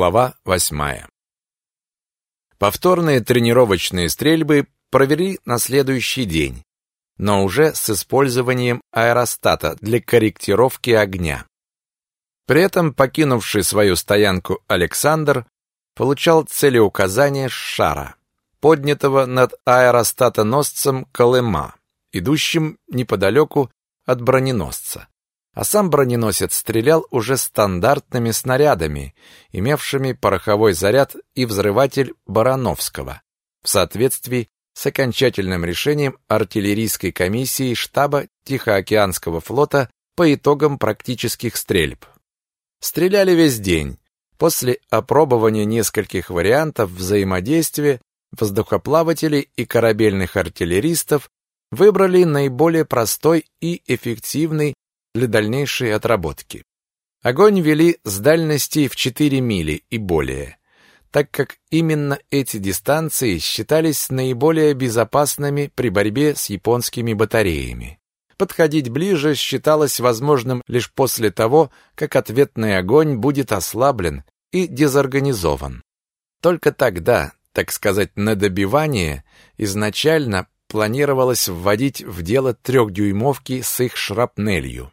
Глава восьмая. Повторные тренировочные стрельбы провели на следующий день, но уже с использованием аэростата для корректировки огня. При этом покинувший свою стоянку Александр получал целеуказание с шара, поднятого над аэростатоносцем Колыма, идущим неподалеку от броненосца а сам броненосец стрелял уже стандартными снарядами, имевшими пороховой заряд и взрыватель Барановского, в соответствии с окончательным решением артиллерийской комиссии штаба Тихоокеанского флота по итогам практических стрельб. Стреляли весь день. После опробования нескольких вариантов взаимодействия воздухоплавателей и корабельных артиллеристов выбрали наиболее простой и эффективный для дальнейшей отработки. Огонь вели с дальности в 4 мили и более, так как именно эти дистанции считались наиболее безопасными при борьбе с японскими батареями. Подходить ближе считалось возможным лишь после того, как ответный огонь будет ослаблен и дезорганизован. Только тогда, так сказать, на добивание изначально планировалось вводить в дело трехдюймовки с их шрапнелью.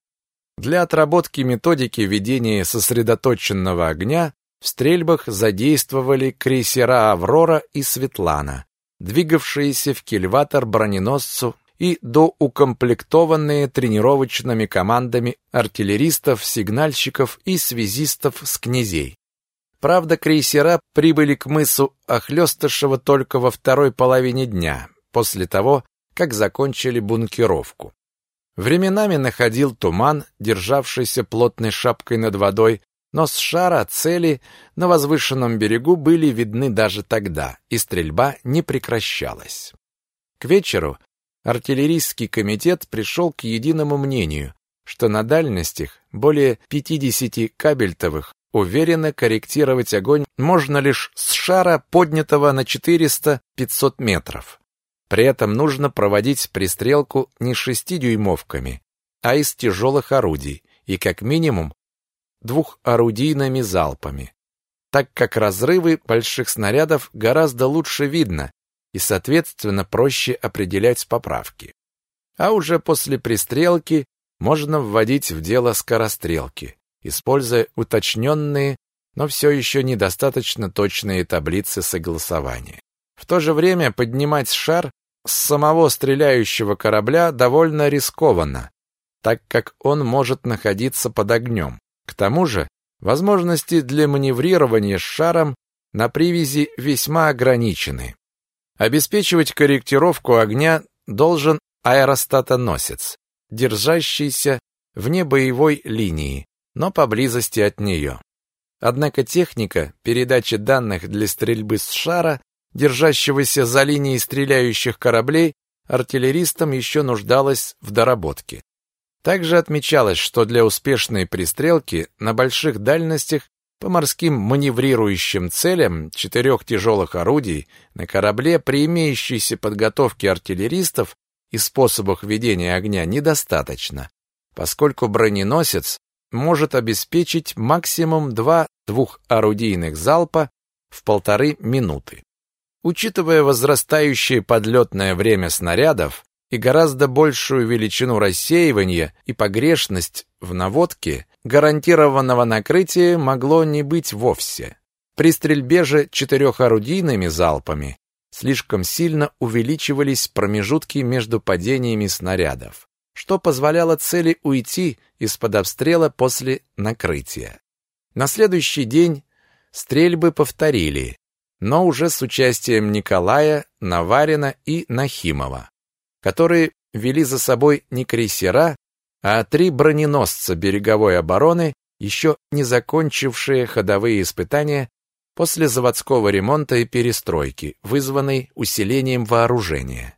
Для отработки методики ведения сосредоточенного огня в стрельбах задействовали крейсера «Аврора» и «Светлана», двигавшиеся в кильватор броненосцу и доукомплектованные тренировочными командами артиллеристов, сигнальщиков и связистов с князей. Правда, крейсера прибыли к мысу Охлёстышева только во второй половине дня, после того, как закончили бункеровку. Временами находил туман, державшийся плотной шапкой над водой, но с шара цели на возвышенном берегу были видны даже тогда, и стрельба не прекращалась. К вечеру артиллерийский комитет пришел к единому мнению, что на дальностях более 50 кабельтовых уверенно корректировать огонь можно лишь с шара, поднятого на 400-500 метров. При этом нужно проводить пристрелку не шестидюймовками, а из тяжелых орудий и как минимум двухорудийными залпами, так как разрывы больших снарядов гораздо лучше видно и, соответственно, проще определять поправки. А уже после пристрелки можно вводить в дело скорострелки, используя уточненные, но все еще недостаточно точные таблицы согласования. В то же время поднимать шар с самого стреляющего корабля довольно рискованно, так как он может находиться под огнем. К тому же, возможности для маневрирования с шаром на привязи весьма ограничены. Обеспечивать корректировку огня должен аэростатоносец, держащийся вне боевой линии, но поблизости от нее. Однако техника передачи данных для стрельбы с шара держащегося за линией стреляющих кораблей, артиллеристам еще нуждалась в доработке. Также отмечалось, что для успешной пристрелки на больших дальностях по морским маневрирующим целям четырех тяжелых орудий на корабле при имеющейся подготовке артиллеристов и способах ведения огня недостаточно, поскольку броненосец может обеспечить максимум два двухорудийных залпа в полторы минуты. Учитывая возрастающее подлетное время снарядов и гораздо большую величину рассеивания и погрешность в наводке, гарантированного накрытия могло не быть вовсе. При стрельбе же четырехорудийными залпами слишком сильно увеличивались промежутки между падениями снарядов, что позволяло цели уйти из-под обстрела после накрытия. На следующий день стрельбы повторили, но уже с участием Николая, Наварина и Нахимова, которые вели за собой не крейсера, а три броненосца береговой обороны, еще не закончившие ходовые испытания после заводского ремонта и перестройки, вызванной усилением вооружения.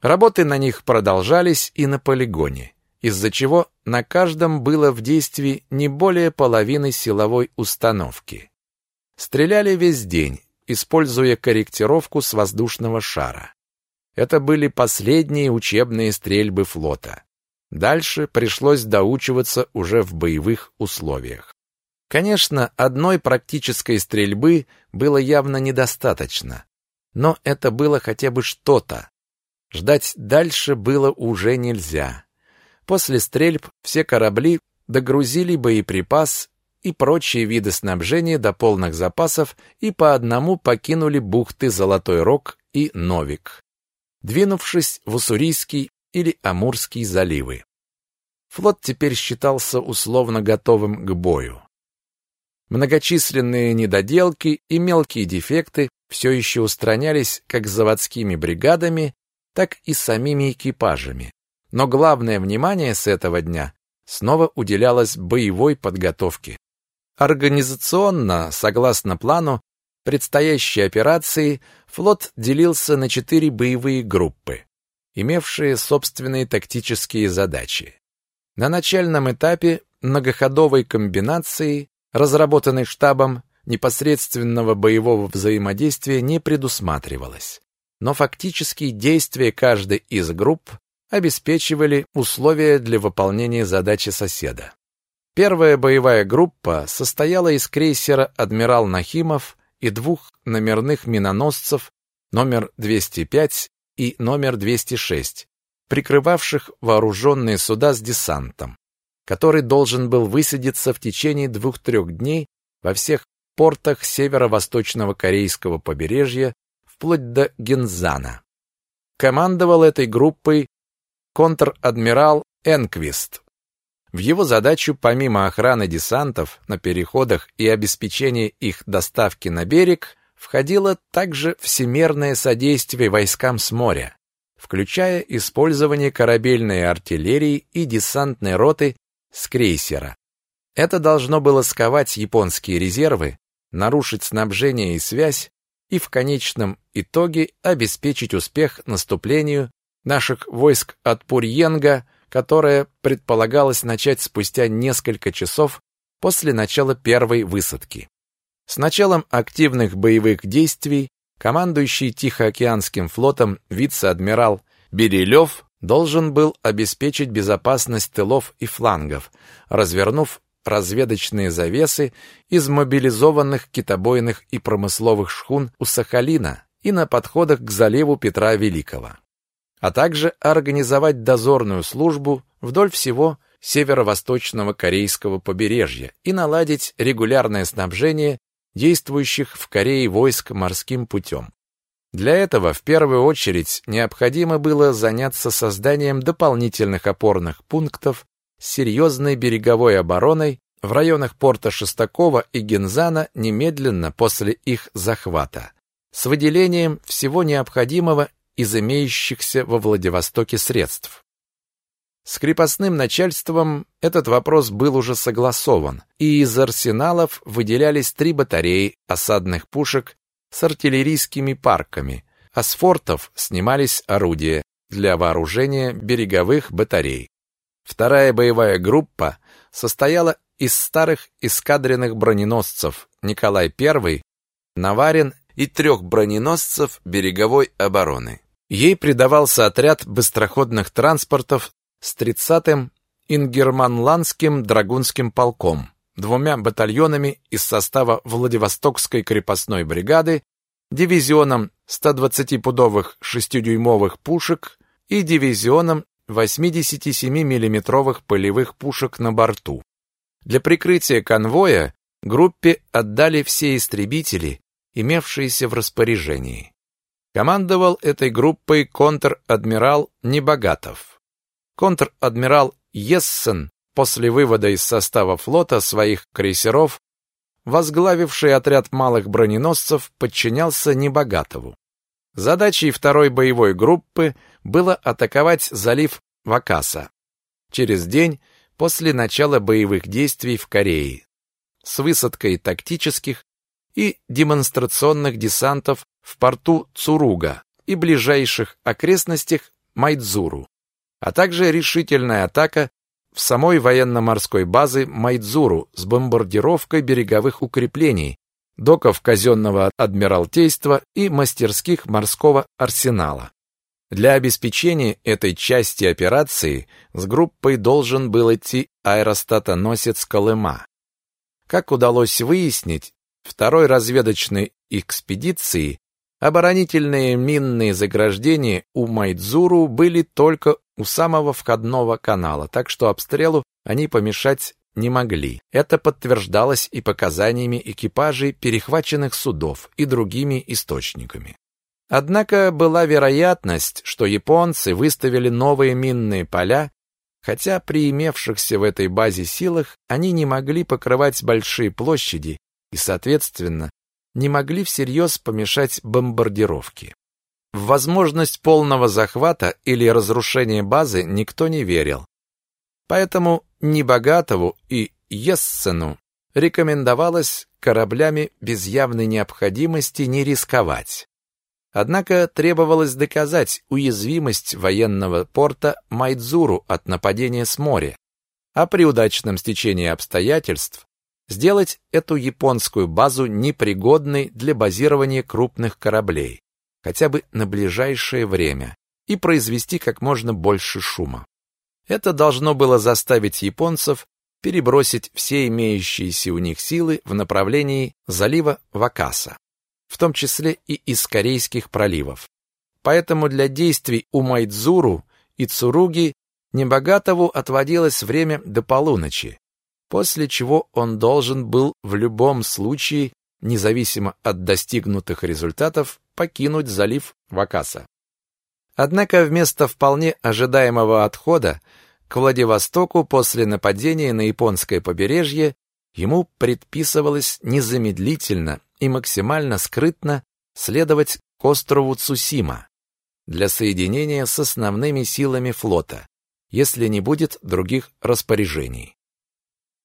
Работы на них продолжались и на полигоне, из-за чего на каждом было в действии не более половины силовой установки. Стреляли весь день, используя корректировку с воздушного шара. Это были последние учебные стрельбы флота. Дальше пришлось доучиваться уже в боевых условиях. Конечно, одной практической стрельбы было явно недостаточно, но это было хотя бы что-то. Ждать дальше было уже нельзя. После стрельб все корабли догрузили боеприпас и прочие виды снабжения до полных запасов и по одному покинули бухты Золотой Рог и Новик, двинувшись в Уссурийский или Амурский заливы. Флот теперь считался условно готовым к бою. Многочисленные недоделки и мелкие дефекты все еще устранялись как заводскими бригадами, так и самими экипажами. Но главное внимание с этого дня снова уделялось боевой подготовке. Организационно, согласно плану, предстоящей операции флот делился на четыре боевые группы, имевшие собственные тактические задачи. На начальном этапе многоходовой комбинации разработанный штабом, непосредственного боевого взаимодействия не предусматривалось. Но фактически действия каждой из групп обеспечивали условия для выполнения задачи соседа. Первая боевая группа состояла из крейсера «Адмирал Нахимов» и двух номерных миноносцев номер 205 и номер 206, прикрывавших вооруженные суда с десантом который должен был высадиться в течение двух-трех дней во всех портах северо-восточного корейского побережья вплоть до Гензана. Командовал этой группой контр-адмирал Энквист. В его задачу, помимо охраны десантов на переходах и обеспечения их доставки на берег, входило также всемерное содействие войскам с моря, включая использование корабельной артиллерии и десантной роты с крейсера. Это должно было сковать японские резервы, нарушить снабжение и связь и в конечном итоге обеспечить успех наступлению наших войск от Пурьенга, которое предполагалось начать спустя несколько часов после начала первой высадки. С началом активных боевых действий командующий Тихоокеанским флотом вице-адмирал Берилев должен был обеспечить безопасность тылов и флангов, развернув разведочные завесы из мобилизованных китобойных и промысловых шхун у Сахалина и на подходах к заливу Петра Великого, а также организовать дозорную службу вдоль всего северо-восточного корейского побережья и наладить регулярное снабжение действующих в Корее войск морским путем. Для этого в первую очередь необходимо было заняться созданием дополнительных опорных пунктов с серьезной береговой обороной в районах порта Шестакова и Гензана немедленно после их захвата, с выделением всего необходимого из имеющихся во Владивостоке средств. С крепостным начальством этот вопрос был уже согласован, и из арсеналов выделялись три батареи осадных пушек с артиллерийскими парками, а с фортов снимались орудия для вооружения береговых батарей. Вторая боевая группа состояла из старых эскадренных броненосцев Николай I, Наварин и трех броненосцев береговой обороны. Ей придавался отряд быстроходных транспортов с 30-м Ингерманландским драгунским полком, двумя батальонами из состава Владивостокской крепостной бригады, дивизионом 120-пудовых 6-дюймовых пушек и дивизионом 87 миллиметровых полевых пушек на борту. Для прикрытия конвоя группе отдали все истребители, имевшиеся в распоряжении. Командовал этой группой контр-адмирал Небогатов. Контр-адмирал Ессен после вывода из состава флота своих крейсеров, возглавивший отряд малых броненосцев, подчинялся Небогатову. Задачей второй боевой группы было атаковать залив Вакаса через день после начала боевых действий в Корее с высадкой тактических и демонстрационных десантов в порту Цуруга и ближайших окрестностях Майдзуру, а также решительная атака в самой военно-морской базы Майдзуру с бомбардировкой береговых укреплений, доков казенного адмиралтейства и мастерских морского арсенала. Для обеспечения этой части операции с группой должен был идти аэростатоносец Колыма. Как удалось выяснить, второй разведочной экспедиции оборонительные минные заграждения у Майдзуру были только у самого входного канала, так что обстрелу они помешать не могли. Это подтверждалось и показаниями экипажей перехваченных судов и другими источниками. Однако была вероятность, что японцы выставили новые минные поля, хотя при имевшихся в этой базе силах они не могли покрывать большие площади и, соответственно, не могли всерьез помешать бомбардировке. В возможность полного захвата или разрушения базы никто не верил. Поэтому Небогатову и Ессену рекомендовалось кораблями без явной необходимости не рисковать. Однако требовалось доказать уязвимость военного порта Майдзуру от нападения с моря, а при удачном стечении обстоятельств сделать эту японскую базу непригодной для базирования крупных кораблей, хотя бы на ближайшее время, и произвести как можно больше шума. Это должно было заставить японцев перебросить все имеющиеся у них силы в направлении залива Вакаса, в том числе и из Корейских проливов. Поэтому для действий у Майдзуру и Цуруги Небогатову отводилось время до полуночи, после чего он должен был в любом случае, независимо от достигнутых результатов, покинуть залив Вакаса. Однако вместо вполне ожидаемого отхода к Владивостоку после нападения на японское побережье ему предписывалось незамедлительно и максимально скрытно следовать к острову Цусима для соединения с основными силами флота, если не будет других распоряжений.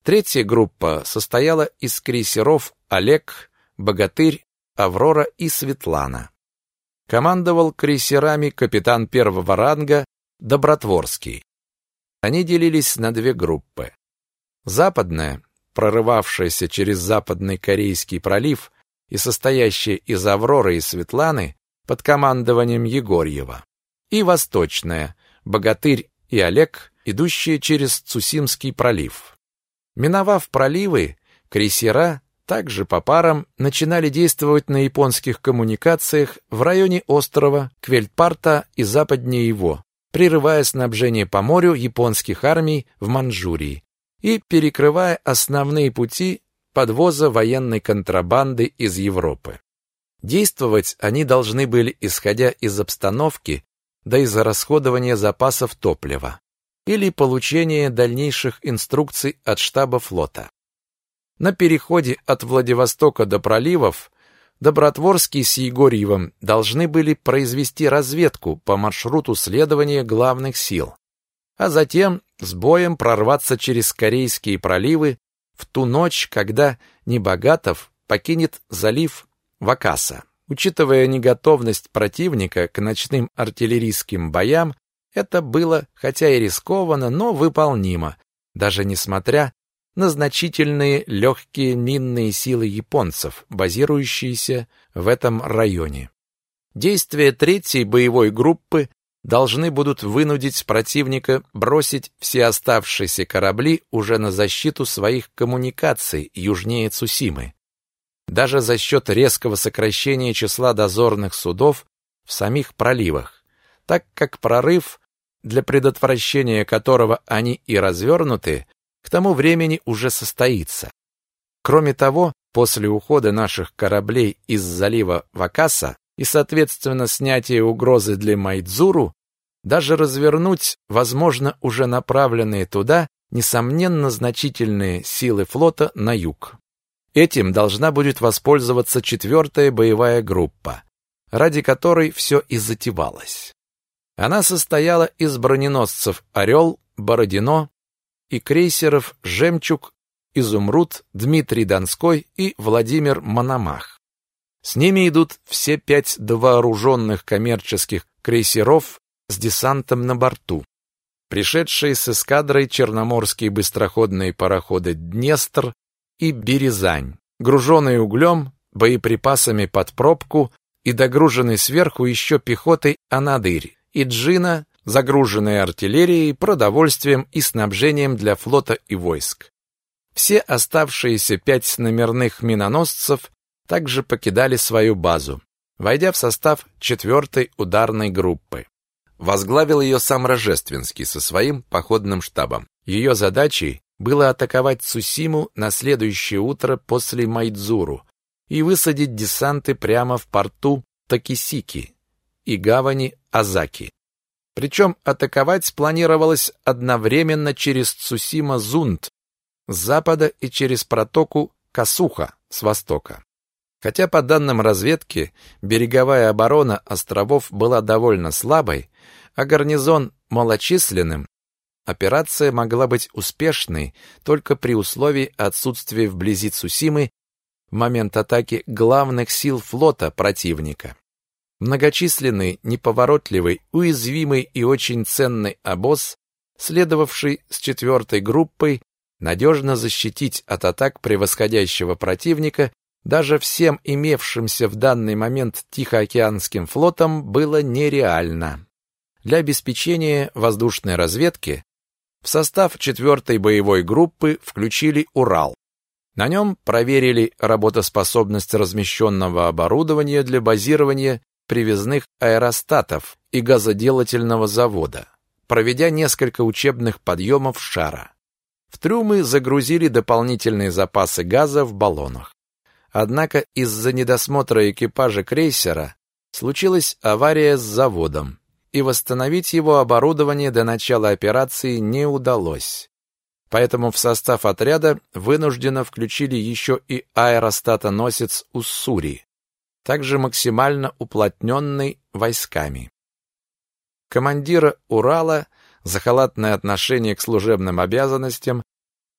Третья группа состояла из крейсеров «Олег», «Богатырь», «Аврора» и «Светлана». Командовал крейсерами капитан первого ранга Добротворский. Они делились на две группы. Западная, прорывавшаяся через Западный Корейский пролив и состоящая из «Авроры» и «Светланы» под командованием Егорьева. И восточная, «Богатырь» и «Олег», идущие через Цусимский пролив. Миновав проливы, крейсера также по парам начинали действовать на японских коммуникациях в районе острова Квельтпарта и западнее его, прерывая снабжение по морю японских армий в Манчжурии и перекрывая основные пути подвоза военной контрабанды из Европы. Действовать они должны были исходя из обстановки да из расходования запасов топлива или получение дальнейших инструкций от штаба флота. На переходе от Владивостока до проливов Добротворский с Егорьевым должны были произвести разведку по маршруту следования главных сил, а затем с боем прорваться через Корейские проливы в ту ночь, когда Небогатов покинет залив Вакаса. Учитывая неготовность противника к ночным артиллерийским боям, это было, хотя и рискованно, но выполнимо, даже несмотря на значительные легкие минные силы японцев, базирующиеся в этом районе. Действия третьей боевой группы должны будут вынудить противника бросить все оставшиеся корабли уже на защиту своих коммуникаций южнее Цусимы. Даже за счет резкого сокращения числа дозорных судов в самих проливах, так как прорыв для предотвращения которого они и развернуты, к тому времени уже состоится. Кроме того, после ухода наших кораблей из залива Вакаса и, соответственно, снятия угрозы для Майдзуру, даже развернуть, возможно, уже направленные туда, несомненно, значительные силы флота на юг. Этим должна будет воспользоваться четвертая боевая группа, ради которой все и затевалось. Она состояла из броненосцев «Орел», «Бородино» и крейсеров «Жемчуг», «Изумруд», «Дмитрий Донской» и «Владимир Мономах». С ними идут все пять довооруженных коммерческих крейсеров с десантом на борту. Пришедшие с эскадрой черноморские быстроходные пароходы «Днестр» и «Березань», груженные углем, боеприпасами под пробку и догруженный сверху еще пехотой «Анадырь», и джина, загруженные артиллерией, продовольствием и снабжением для флота и войск. Все оставшиеся пять номерных миноносцев также покидали свою базу, войдя в состав четвертой ударной группы. Возглавил ее сам Рожественский со своим походным штабом. Ее задачей было атаковать Цусиму на следующее утро после Майдзуру и высадить десанты прямо в порту Такисики и гавани Азаки. Причем атаковать планировалось одновременно через Цусима-Зунд с запада и через протоку Касуха с востока. Хотя по данным разведки береговая оборона островов была довольно слабой, а гарнизон малочисленным, операция могла быть успешной только при условии отсутствия вблизи Цусимы в момент атаки главных сил флота противника. Многочисленный, неповоротливый, уязвимый и очень ценный обоз, следовавший с четвертой группой, надежно защитить от атак превосходящего противника даже всем имевшимся в данный момент Тихоокеанским флотом было нереально. Для обеспечения воздушной разведки в состав четвертой боевой группы включили Урал. На нем проверили работоспособность размещенного оборудования для базирования привязных аэростатов и газоделательного завода, проведя несколько учебных подъемов шара. В трюмы загрузили дополнительные запасы газа в баллонах. Однако из-за недосмотра экипажа крейсера случилась авария с заводом, и восстановить его оборудование до начала операции не удалось. Поэтому в состав отряда вынужденно включили еще и аэростатоносец «Уссури», также максимально уплотненный войсками. Командира Урала за халатное отношение к служебным обязанностям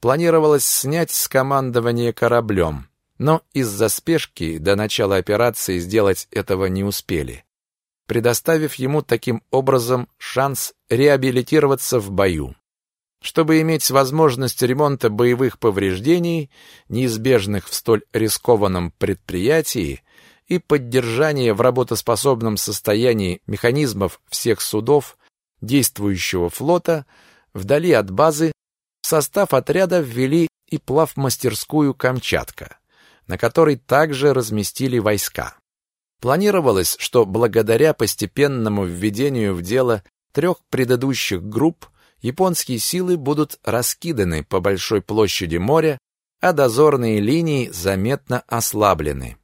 планировалось снять с командования кораблем, но из-за спешки до начала операции сделать этого не успели, предоставив ему таким образом шанс реабилитироваться в бою. Чтобы иметь возможность ремонта боевых повреждений, неизбежных в столь рискованном предприятии, и поддержание в работоспособном состоянии механизмов всех судов действующего флота вдали от базы в состав отряда ввели и плавмастерскую «Камчатка», на которой также разместили войска. Планировалось, что благодаря постепенному введению в дело трех предыдущих групп японские силы будут раскиданы по большой площади моря, а дозорные линии заметно ослаблены.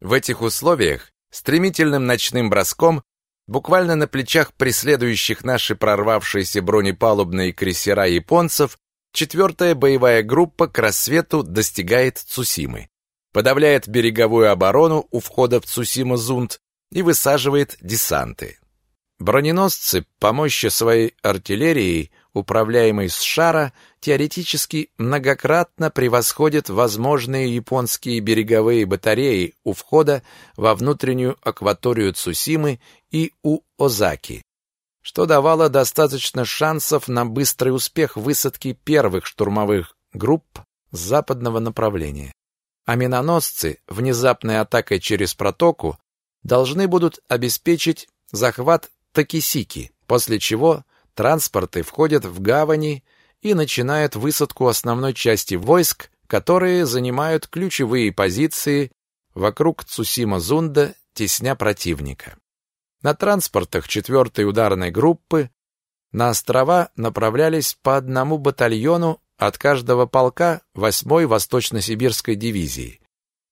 В этих условиях стремительным ночным броском буквально на плечах преследующих наши прорвавшиеся бронепалубные крейсера японцев четвертая боевая группа к рассвету достигает Цусимы, подавляет береговую оборону у входа в Цусима-Зунд и высаживает десанты. Броненосцы по мощи своей артиллерии управляемый с шара, теоретически многократно превосходит возможные японские береговые батареи у входа во внутреннюю акваторию Цусимы и у Озаки, что давало достаточно шансов на быстрый успех высадки первых штурмовых групп западного направления. А миноносцы внезапной атакой через протоку должны будут обеспечить захват Такисики, после чего Транспорты входят в гавани и начинают высадку основной части войск, которые занимают ключевые позиции вокруг Цусима-Зунда, тесня противника. На транспортах 4-й ударной группы на острова направлялись по одному батальону от каждого полка 8-й Восточно-Сибирской дивизии,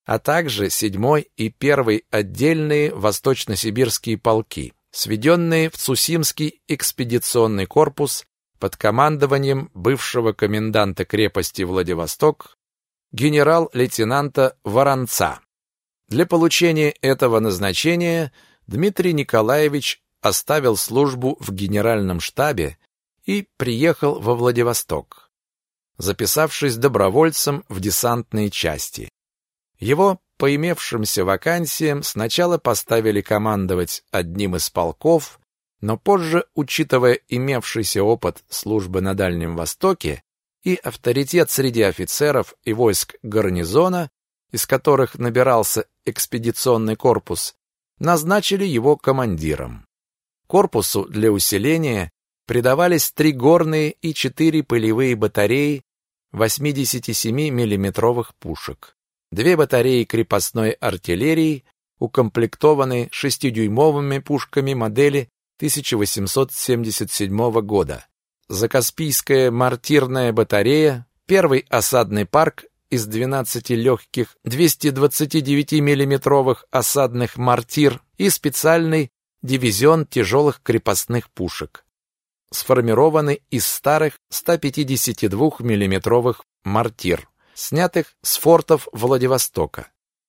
а также 7-й и 1-й отдельные Восточно-Сибирские полки сведенные в Цусимский экспедиционный корпус под командованием бывшего коменданта крепости Владивосток генерал-лейтенанта Воронца. Для получения этого назначения Дмитрий Николаевич оставил службу в генеральном штабе и приехал во Владивосток, записавшись добровольцем в десантные части. Его по имевшимся вакансиям сначала поставили командовать одним из полков, но позже, учитывая имевшийся опыт службы на Дальнем Востоке и авторитет среди офицеров и войск гарнизона, из которых набирался экспедиционный корпус, назначили его командиром. Корпусу для усиления придавались три горные и четыре полевые батареи 87 миллиметровых пушек, две батареи крепостной артиллерии, укомплектованные 6-дюймовыми пушками модели 1877 года, Закаспийская мортирная батарея, первый осадный парк из 12 легких 229 миллиметровых осадных мортир и специальный дивизион тяжелых крепостных пушек, сформированы из старых 152 миллиметровых мортир, снятых с фортов Владивостока,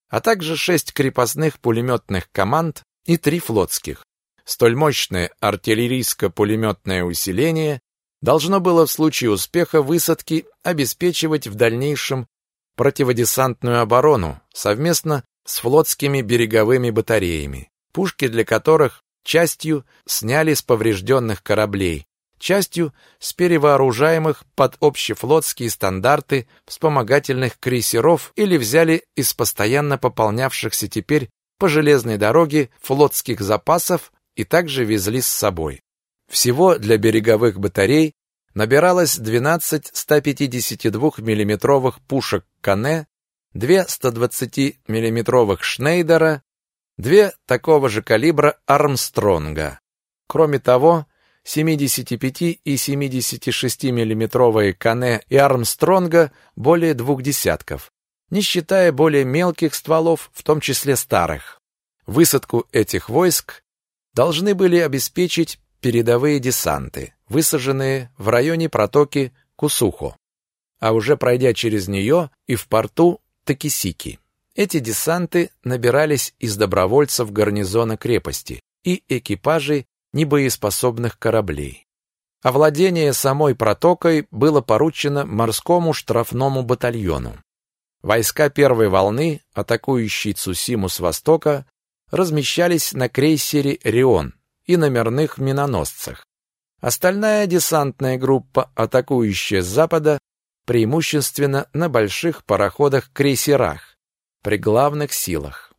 а также шесть крепостных пулеметных команд и три флотских. Столь мощное артиллерийско-пулеметное усиление должно было в случае успеха высадки обеспечивать в дальнейшем противодесантную оборону совместно с флотскими береговыми батареями, пушки для которых частью сняли с поврежденных кораблей, частью с перевооружаемых под общефлотские стандарты вспомогательных крейсеров или взяли из постоянно пополнявшихся теперь по железной дороге флотских запасов и также везли с собой. Всего для береговых батарей набиралось 12 152 миллиметровых пушек Кане, две 120 миллиметровых Шнейдера, две такого же калибра Армстронга. Кроме того, 75 и 76 миллиметровые Кане и Армстронга более двух десятков, не считая более мелких стволов, в том числе старых. Высадку этих войск должны были обеспечить передовые десанты, высаженные в районе протоки Кусухо, а уже пройдя через нее и в порту Такисики. Эти десанты набирались из добровольцев гарнизона крепости и экипажей небоеспособных кораблей. Овладение самой протокой было поручено морскому штрафному батальону. Войска первой волны, атакующие Цусиму с востока, размещались на крейсере «Рион», и номерных миноносцах. Остальная десантная группа, атакующая с запада, преимущественно на больших пароходах-крейсерах, при главных силах.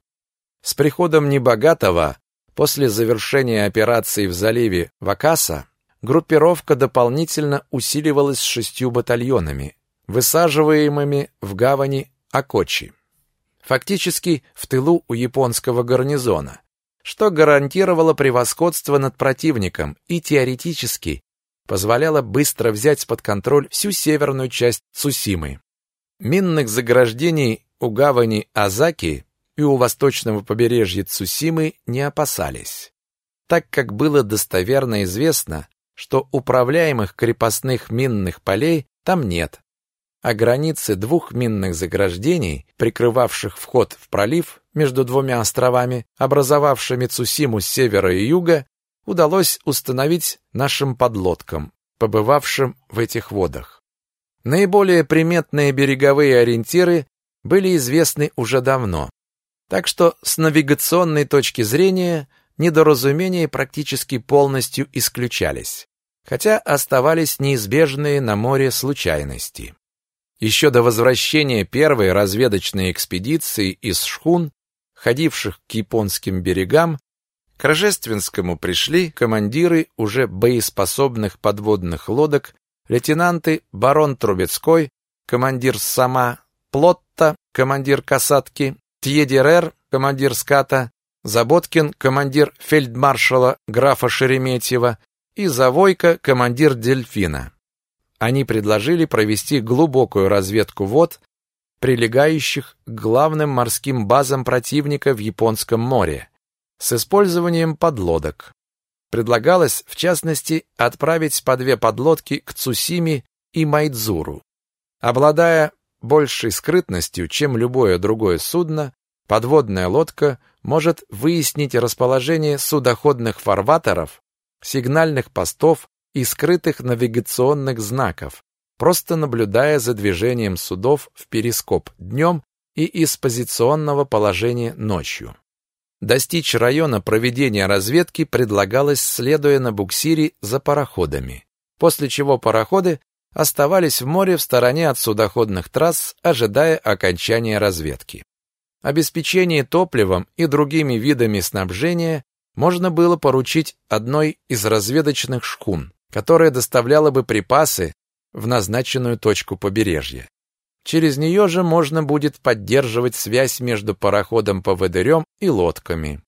С приходом Небогатого, после завершения операции в заливе Вакаса, группировка дополнительно усиливалась шестью батальонами, высаживаемыми в гавани Акочи. Фактически в тылу у японского гарнизона, что гарантировало превосходство над противником и теоретически позволяло быстро взять под контроль всю северную часть Цусимы. Минных заграждений у гавани Азаки и у восточного побережья Цусимы не опасались, так как было достоверно известно, что управляемых крепостных минных полей там нет, а границы двух минных заграждений, прикрывавших вход в пролив, между двумя островами, образовавшими Цусиму с севера и юга, удалось установить нашим подлодкам, побывавшим в этих водах. Наиболее приметные береговые ориентиры были известны уже давно, так что с навигационной точки зрения недоразумения практически полностью исключались, хотя оставались неизбежные на море случайности. Еще до возвращения первой разведочной экспедиции из Шхун ходивших к японским берегам, к Рожественскому пришли командиры уже боеспособных подводных лодок, лейтенанты барон Трубецкой, командир Сама, Плотта, командир касатки, Тьедерер, командир ската, Заботкин, командир фельдмаршала графа Шереметьева и Завойко, командир дельфина. Они предложили провести глубокую разведку вод прилегающих к главным морским базам противника в Японском море, с использованием подлодок. Предлагалось, в частности, отправить по две подлодки к Цусиме и Майдзуру. Обладая большей скрытностью, чем любое другое судно, подводная лодка может выяснить расположение судоходных фарватеров, сигнальных постов и скрытых навигационных знаков, просто наблюдая за движением судов в перископ днем и из позиционного положения ночью. Достичь района проведения разведки предлагалось, следуя на буксире за пароходами, после чего пароходы оставались в море в стороне от судоходных трасс, ожидая окончания разведки. Обеспечение топливом и другими видами снабжения можно было поручить одной из разведочных шхун, которая доставляла бы припасы в назначенную точку побережья. Через нее же можно будет поддерживать связь между пароходом-поводырем и лодками.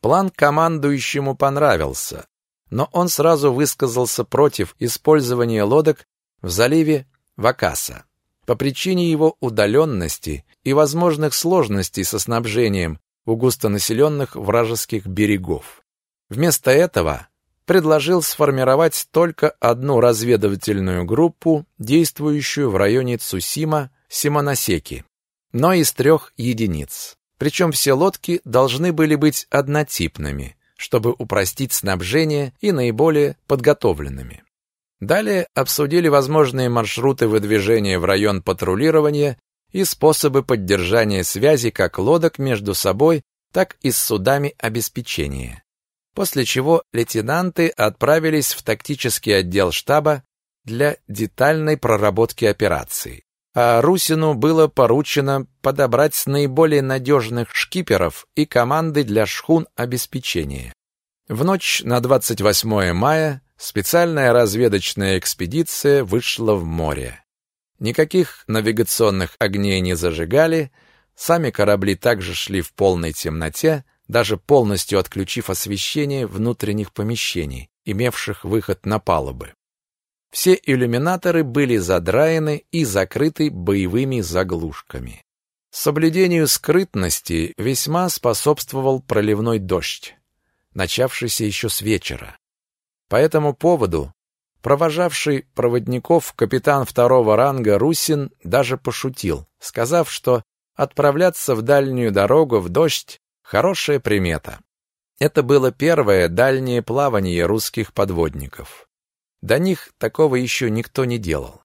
План командующему понравился, но он сразу высказался против использования лодок в заливе Вакаса по причине его удаленности и возможных сложностей со снабжением у густонаселенных вражеских берегов. Вместо этого предложил сформировать только одну разведывательную группу, действующую в районе Цусима, Симоносеки, но из трех единиц. Причем все лодки должны были быть однотипными, чтобы упростить снабжение и наиболее подготовленными. Далее обсудили возможные маршруты выдвижения в район патрулирования и способы поддержания связи как лодок между собой, так и с судами обеспечения. После чего лейтенанты отправились в тактический отдел штаба для детальной проработки операции. А Русину было поручено подобрать наиболее надежных шкиперов и команды для шхун обеспечения. В ночь на 28 мая специальная разведочная экспедиция вышла в море. Никаких навигационных огней не зажигали, сами корабли также шли в полной темноте, даже полностью отключив освещение внутренних помещений, имевших выход на палубы. Все иллюминаторы были задраены и закрыты боевыми заглушками. Соблюдению скрытности весьма способствовал проливной дождь, начавшийся еще с вечера. По этому поводу провожавший проводников капитан второго ранга Русин даже пошутил, сказав, что отправляться в дальнюю дорогу в дождь – хорошая примета. Это было первое дальнее плавание русских подводников. До них такого еще никто не делал.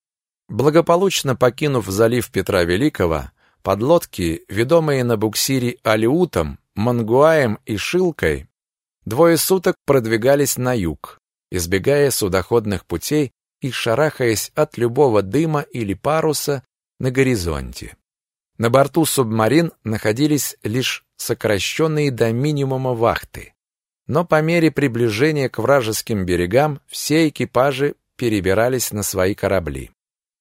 Благополучно покинув залив Петра Великого, подлодки, ведомые на буксире Алиутом, Мангуаем и Шилкой, двое суток продвигались на юг, избегая судоходных путей и шарахаясь от любого дыма или паруса на горизонте. На борту субмарин находились лишь сокращенные до минимума вахты. Но по мере приближения к вражеским берегам все экипажи перебирались на свои корабли.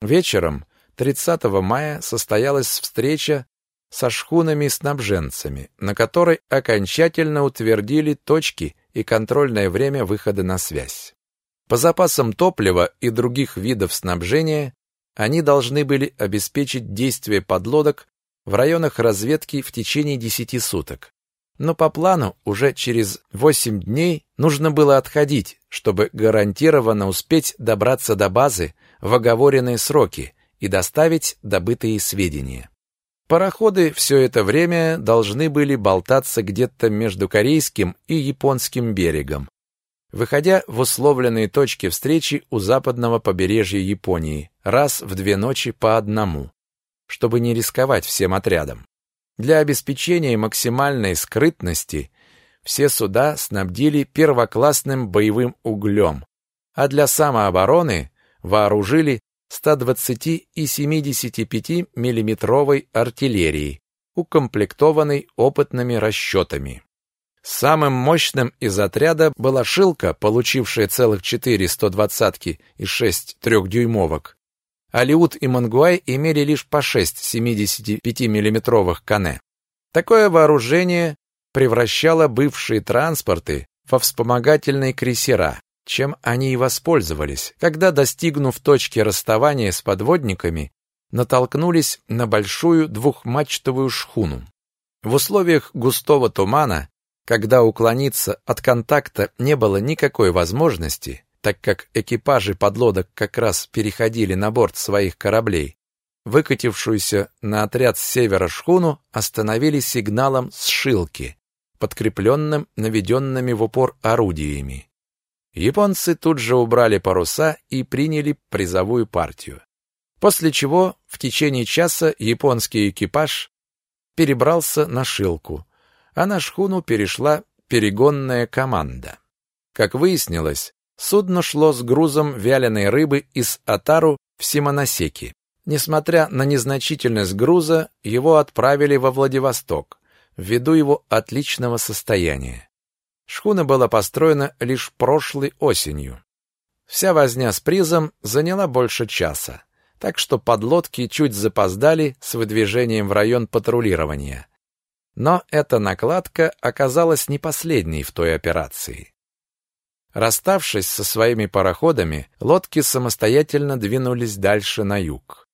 Вечером 30 мая состоялась встреча со шхунами-снабженцами, на которой окончательно утвердили точки и контрольное время выхода на связь. По запасам топлива и других видов снабжения они должны были обеспечить действие подлодок в районах разведки в течение 10 суток. Но по плану уже через 8 дней нужно было отходить, чтобы гарантированно успеть добраться до базы в оговоренные сроки и доставить добытые сведения. Пароходы все это время должны были болтаться где-то между корейским и японским берегом, выходя в условленные точки встречи у западного побережья Японии раз в две ночи по одному, чтобы не рисковать всем отрядом. Для обеспечения максимальной скрытности все суда снабдили первоклассным боевым углем, а для самообороны вооружили 120 и 75 миллиметровой артиллерии, укомплектованной опытными расчетами. Самым мощным из отряда была «Шилка», получившая целых 4 120-ки и 6 трехдюймовок. Алиут и Мангуай имели лишь по 6 75 миллиметровых кане. Такое вооружение превращало бывшие транспорты во вспомогательные крейсера, чем они и воспользовались, когда, достигнув точки расставания с подводниками, натолкнулись на большую двухмачтовую шхуну. В условиях густого тумана, когда уклониться от контакта не было никакой возможности, так как экипажи подлодок как раз переходили на борт своих кораблей, выкатившуюся на отряд с севера шхуну остановили сигналом с шилки, подкрепленным наведенными в упор орудиями. Японцы тут же убрали паруса и приняли призовую партию. После чего в течение часа японский экипаж перебрался на Шилку, а на шхуну перешла перегонная команда. Как выяснилось, судно шло с грузом вяленой рыбы из Атару в Симоносеки. Несмотря на незначительность груза, его отправили во Владивосток, ввиду его отличного состояния. Шхуна была построена лишь прошлой осенью. Вся возня с призом заняла больше часа, так что подлодки чуть запоздали с выдвижением в район патрулирования. Но эта накладка оказалась не последней в той операции. Расставшись со своими пароходами, лодки самостоятельно двинулись дальше на юг.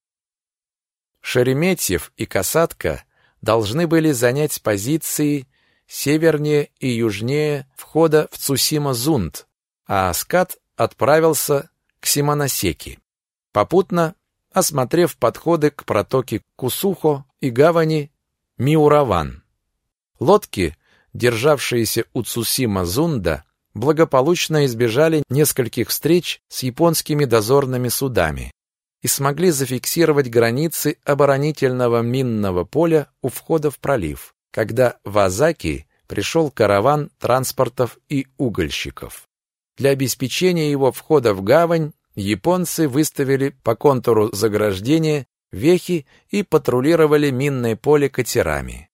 Шереметьев и Касатка должны были занять позиции севернее и южнее входа в Цусима-Зунд, а Аскат отправился к Симоносеки. Попутно, осмотрев подходы к протоке Кусухо и гавани Миураван. Лодки, державшиеся у Цусима-Зунда, благополучно избежали нескольких встреч с японскими дозорными судами и смогли зафиксировать границы оборонительного минного поля у входа в пролив, когда в Азаки пришел караван транспортов и угольщиков. Для обеспечения его входа в гавань японцы выставили по контуру заграждения вехи и патрулировали минное поле катерами.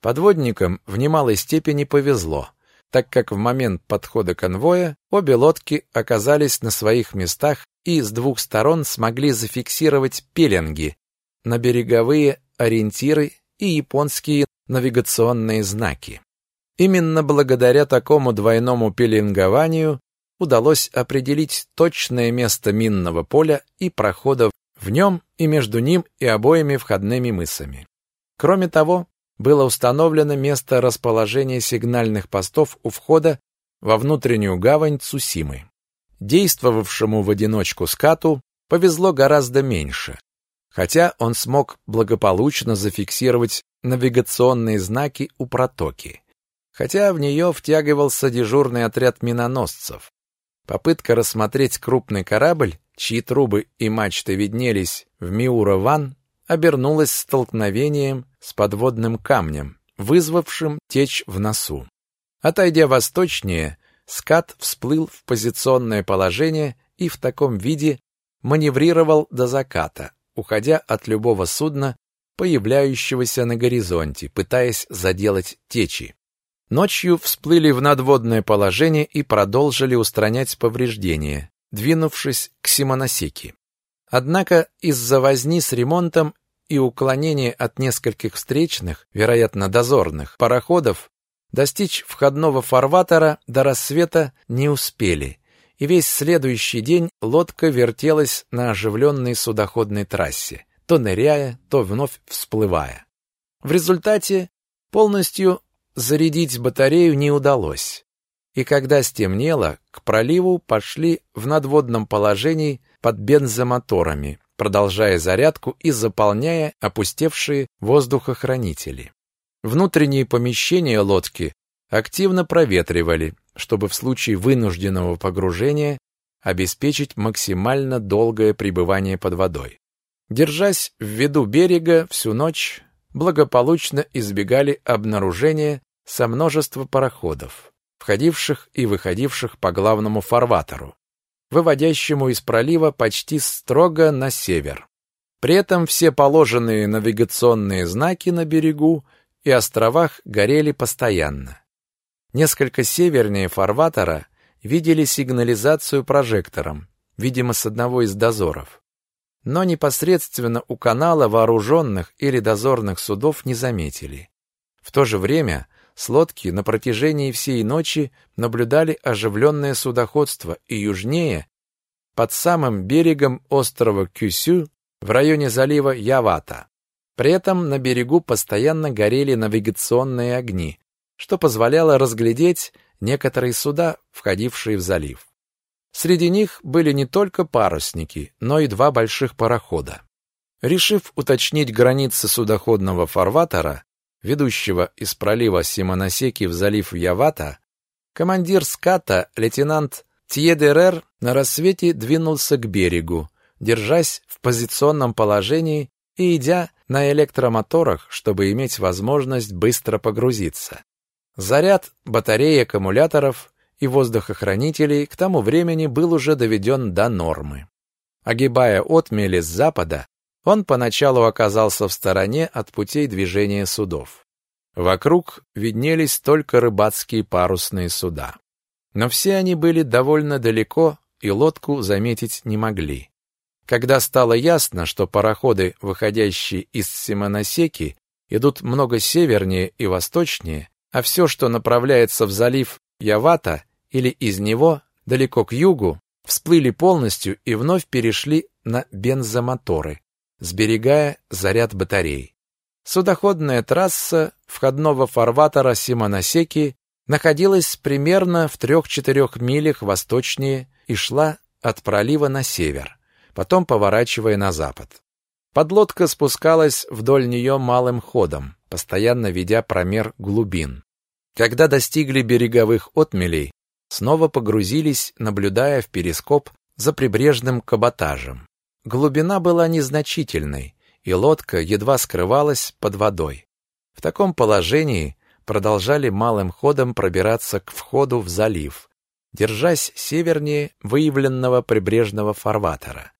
Подводникам в немалой степени повезло, так как в момент подхода конвоя обе лодки оказались на своих местах и с двух сторон смогли зафиксировать пеленги на береговые ориентиры и японские навигационные знаки. Именно благодаря такому двойному пеленгованию удалось определить точное место минного поля и проходов в нем и между ним и обоими входными мысами. Кроме того, было установлено место расположения сигнальных постов у входа во внутреннюю гавань Цусимы. Действовавшему в одиночку скату повезло гораздо меньше, хотя он смог благополучно зафиксировать навигационные знаки у протоки, хотя в нее втягивался дежурный отряд миноносцев. Попытка рассмотреть крупный корабль, чьи трубы и мачты виднелись в Миура-Ван, обернулась столкновением с подводным камнем, вызвавшим течь в носу. Отойдя восточнее, скат всплыл в позиционное положение и в таком виде маневрировал до заката, уходя от любого судна, появляющегося на горизонте, пытаясь заделать течи. Ночью всплыли в надводное положение и продолжили устранять повреждения, двинувшись к Симоносеки. Однако из-за возни с ремонтом и уклонения от нескольких встречных, вероятно, дозорных, пароходов достичь входного фарватера до рассвета не успели, и весь следующий день лодка вертелась на оживленной судоходной трассе, то ныряя, то вновь всплывая. В результате полностью зарядить батарею не удалось. И когда стемнело, к проливу пошли в надводном положении под бензомоторами, продолжая зарядку и заполняя опустевшие воздухохранители. Внутренние помещения лодки активно проветривали, чтобы в случае вынужденного погружения обеспечить максимально долгое пребывание под водой. Держась в виду берега всю ночь, благополучно избегали обнаружения со множества пароходов, входивших и выходивших по главному фарватеру, выводящему из пролива почти строго на север. При этом все положенные навигационные знаки на берегу и островах горели постоянно. Несколько севернее фарватера видели сигнализацию прожектором, видимо, с одного из дозоров. Но непосредственно у канала вооруженных или дозорных судов не заметили. В то же время с лодки на протяжении всей ночи наблюдали оживленное судоходство и южнее, под самым берегом острова Кюсю, в районе залива Явата. При этом на берегу постоянно горели навигационные огни, что позволяло разглядеть некоторые суда, входившие в залив. Среди них были не только парусники, но и два больших парохода. Решив уточнить границы судоходного фарватера, ведущего из пролива Симоносеки в залив Явата, командир ската, лейтенант Тьедерер, на рассвете двинулся к берегу, держась в позиционном положении и идя на электромоторах, чтобы иметь возможность быстро погрузиться. Заряд батареи аккумуляторов и воздухохранителей к тому времени был уже доведен до нормы. Огибая отмели с запада, он поначалу оказался в стороне от путей движения судов. Вокруг виднелись только рыбацкие парусные суда. Но все они были довольно далеко и лодку заметить не могли. Когда стало ясно, что пароходы, выходящие из Симоносеки, идут много севернее и восточнее, а все, что направляется в залив Явата или из него далеко к югу, всплыли полностью и вновь перешли на бензомоторы, сберегая заряд батарей. Судоходная трасса входного фарватера Симоносеки находилась примерно в 3-4 милях восточнее и шла от пролива на север, потом поворачивая на запад. Подлодка спускалась вдоль нее малым ходом, постоянно ведя промер глубин. Когда достигли береговых отмелей, снова погрузились, наблюдая в перископ за прибрежным каботажем. Глубина была незначительной, и лодка едва скрывалась под водой. В таком положении продолжали малым ходом пробираться к входу в залив, держась севернее выявленного прибрежного фарватера,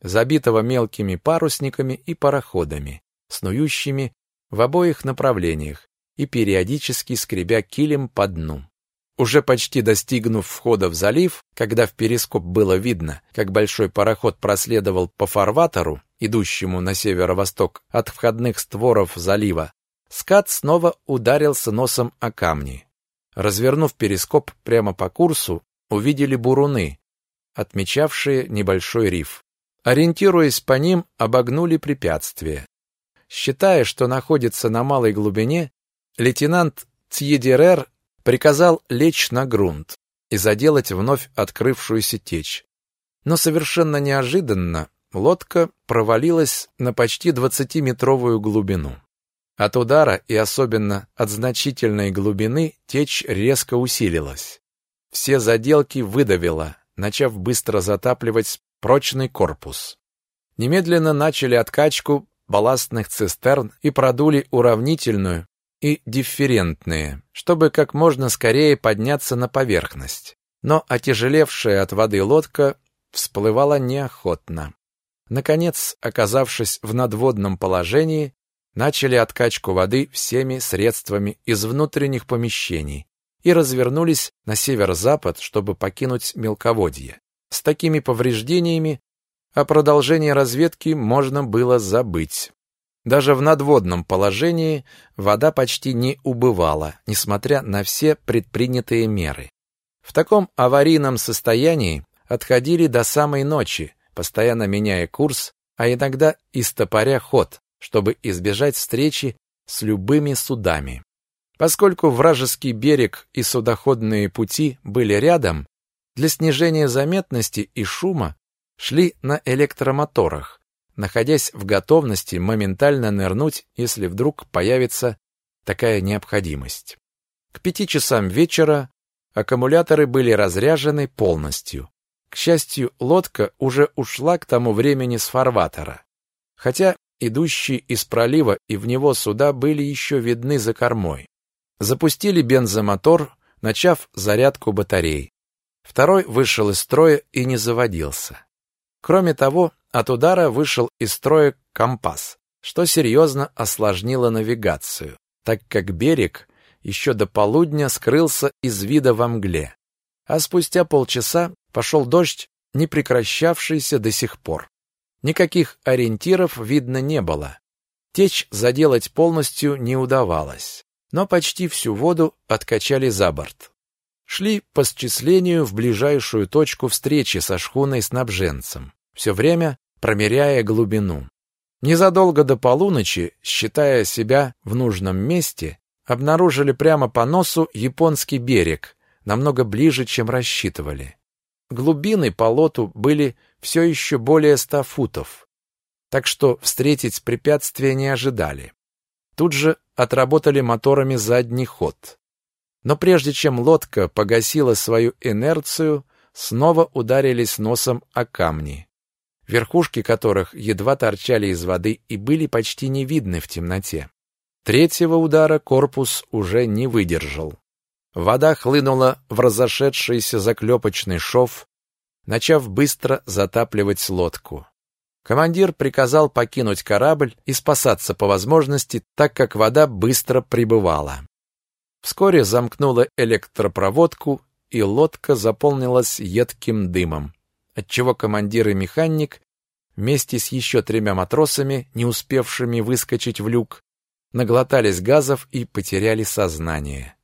забитого мелкими парусниками и пароходами, снующими в обоих направлениях и периодически скребя килем по дну. Уже почти достигнув входа в залив, когда в перископ было видно, как большой пароход проследовал по фарватеру, идущему на северо-восток от входных створов залива, скат снова ударился носом о камни. Развернув перископ прямо по курсу, увидели буруны, отмечавшие небольшой риф. Ориентируясь по ним, обогнули препятствие. Считая, что находится на малой глубине, лейтенант Цьедерер приказал лечь на грунт и заделать вновь открывшуюся течь. Но совершенно неожиданно лодка провалилась на почти двадцатиметровую глубину. От удара и особенно от значительной глубины течь резко усилилась. Все заделки выдавило, начав быстро затапливать прочный корпус. Немедленно начали откачку балластных цистерн и продули уравнительную и дифферентные, чтобы как можно скорее подняться на поверхность. Но отяжелевшая от воды лодка всплывала неохотно. Наконец, оказавшись в надводном положении, начали откачку воды всеми средствами из внутренних помещений и развернулись на северо-запад, чтобы покинуть мелководье. С такими повреждениями о продолжении разведки можно было забыть. Даже в надводном положении вода почти не убывала, несмотря на все предпринятые меры. В таком аварийном состоянии отходили до самой ночи, постоянно меняя курс, а иногда и стопоря ход, чтобы избежать встречи с любыми судами. Поскольку вражеский берег и судоходные пути были рядом, для снижения заметности и шума шли на электромоторах, находясь в готовности моментально нырнуть, если вдруг появится такая необходимость. К пяти часам вечера аккумуляторы были разряжены полностью. К счастью, лодка уже ушла к тому времени с фарватера. Хотя идущие из пролива и в него суда были еще видны за кормой. Запустили бензомотор, начав зарядку батарей. Второй вышел из строя и не заводился. Кроме того, от удара вышел из строя компас, что серьезно осложнило навигацию, так как берег еще до полудня скрылся из вида во мгле. А спустя полчаса пошел дождь, не прекращавшийся до сих пор. Никаких ориентиров видно не было. Течь заделать полностью не удавалось, но почти всю воду откачали за борт. Шли по счислению в ближайшую точку встречи со шхуной-снабженцем, все время промеряя глубину. Незадолго до полуночи, считая себя в нужном месте, обнаружили прямо по носу японский берег, намного ближе, чем рассчитывали. Глубины по лоту были все еще более ста футов, так что встретить препятствия не ожидали. Тут же отработали моторами задний ход. Но прежде чем лодка погасила свою инерцию, снова ударились носом о камни верхушки которых едва торчали из воды и были почти не видны в темноте. Третьего удара корпус уже не выдержал. Вода хлынула в разошедшийся заклепочный шов, начав быстро затапливать лодку. Командир приказал покинуть корабль и спасаться по возможности, так как вода быстро прибывала. Вскоре замкнула электропроводку, и лодка заполнилась едким дымом отчего командир и механик вместе с еще тремя матросами, не успевшими выскочить в люк, наглотались газов и потеряли сознание.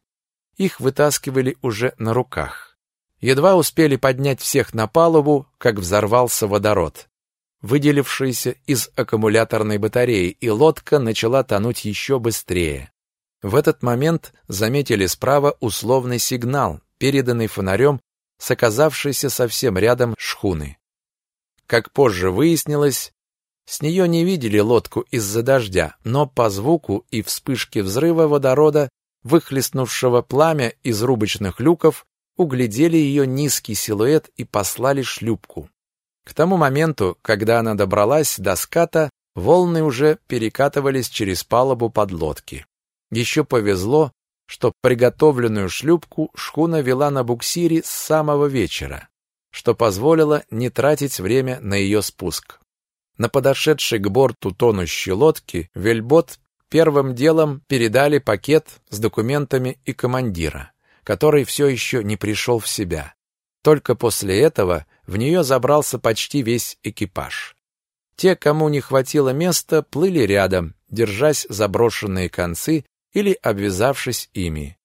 Их вытаскивали уже на руках. Едва успели поднять всех на палубу, как взорвался водород, выделившийся из аккумуляторной батареи, и лодка начала тонуть еще быстрее. В этот момент заметили справа условный сигнал, переданный фонарем с оказавшейся совсем рядом шхуны. Как позже выяснилось, с нее не видели лодку из-за дождя, но по звуку и вспышке взрыва водорода, выхлестнувшего пламя из рубочных люков, углядели ее низкий силуэт и послали шлюпку. К тому моменту, когда она добралась до ската, волны уже перекатывались через палубу подлодки. Еще повезло, что приготовленную шлюпку шхуна вела на буксире с самого вечера что позволило не тратить время на ее спуск. На подошедшей к борту тонущей лодки вельбот первым делом передали пакет с документами и командира, который все еще не пришел в себя. Только после этого в нее забрался почти весь экипаж. Те, кому не хватило места, плыли рядом, держась за брошенные концы или обвязавшись ими.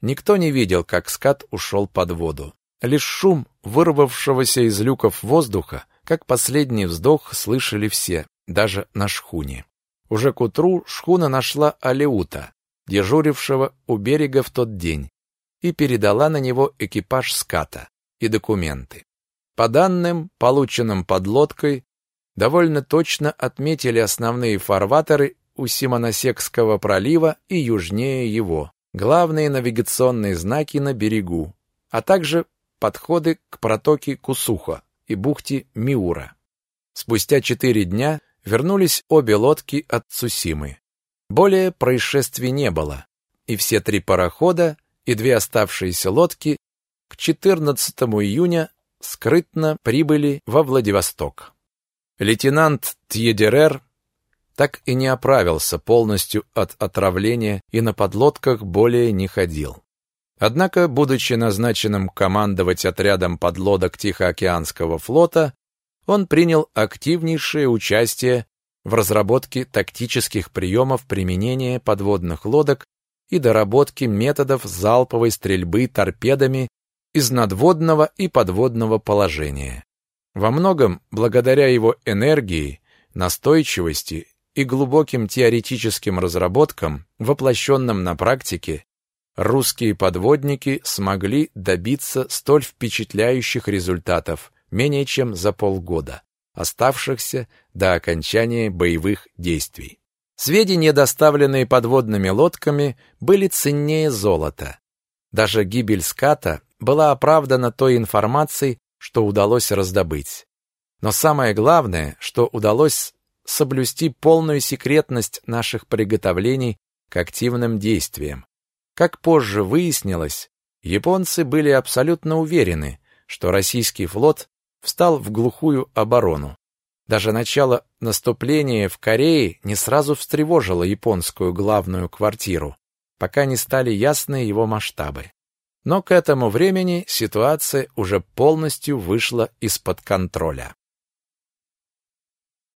Никто не видел, как скат ушел под воду. Лишь шум вырвавшегося из люков воздуха, как последний вздох, слышали все, даже на шхуне. Уже к утру шхуна нашла Алеута, дежурившего у берега в тот день, и передала на него экипаж ската и документы. По данным, полученным под лодкой, довольно точно отметили основные фарватеры у Симоносекского пролива и южнее его, главные навигационные знаки на берегу, а также подходы к протоке Кусуха и бухте Миура. Спустя четыре дня вернулись обе лодки от Цусимы. Более происшествий не было, и все три парохода и две оставшиеся лодки к 14 июня скрытно прибыли во Владивосток. Лейтенант Тьедерер так и не оправился полностью от отравления и на подлодках более не ходил. Однако, будучи назначенным командовать отрядом подлодок Тихоокеанского флота, он принял активнейшее участие в разработке тактических приемов применения подводных лодок и доработке методов залповой стрельбы торпедами из надводного и подводного положения. Во многом благодаря его энергии, настойчивости и глубоким теоретическим разработкам, воплощенным на практике, русские подводники смогли добиться столь впечатляющих результатов менее чем за полгода, оставшихся до окончания боевых действий. Сведения, доставленные подводными лодками, были ценнее золота. Даже гибель ската была оправдана той информацией, что удалось раздобыть. Но самое главное, что удалось соблюсти полную секретность наших приготовлений к активным действиям. Как позже выяснилось, японцы были абсолютно уверены, что российский флот встал в глухую оборону. Даже начало наступления в Корее не сразу встревожило японскую главную квартиру, пока не стали ясны его масштабы. Но к этому времени ситуация уже полностью вышла из-под контроля.